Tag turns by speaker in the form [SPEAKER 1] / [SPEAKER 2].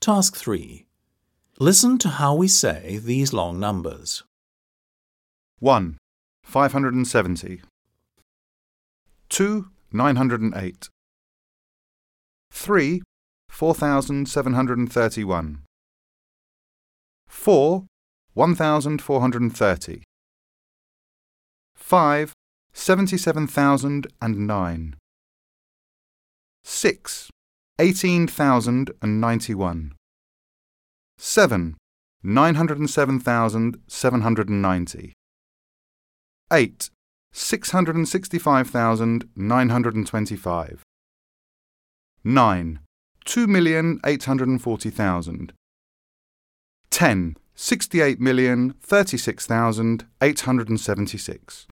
[SPEAKER 1] Task 3. Listen to how we say these long numbers.
[SPEAKER 2] 1. 570. 2. 908. 3. 4731. 4. 1430. 5. 77,009. 6. 18,091. 7. 907,790. 8. 665,925. 9. 2,840,000. 10. 68,036,876.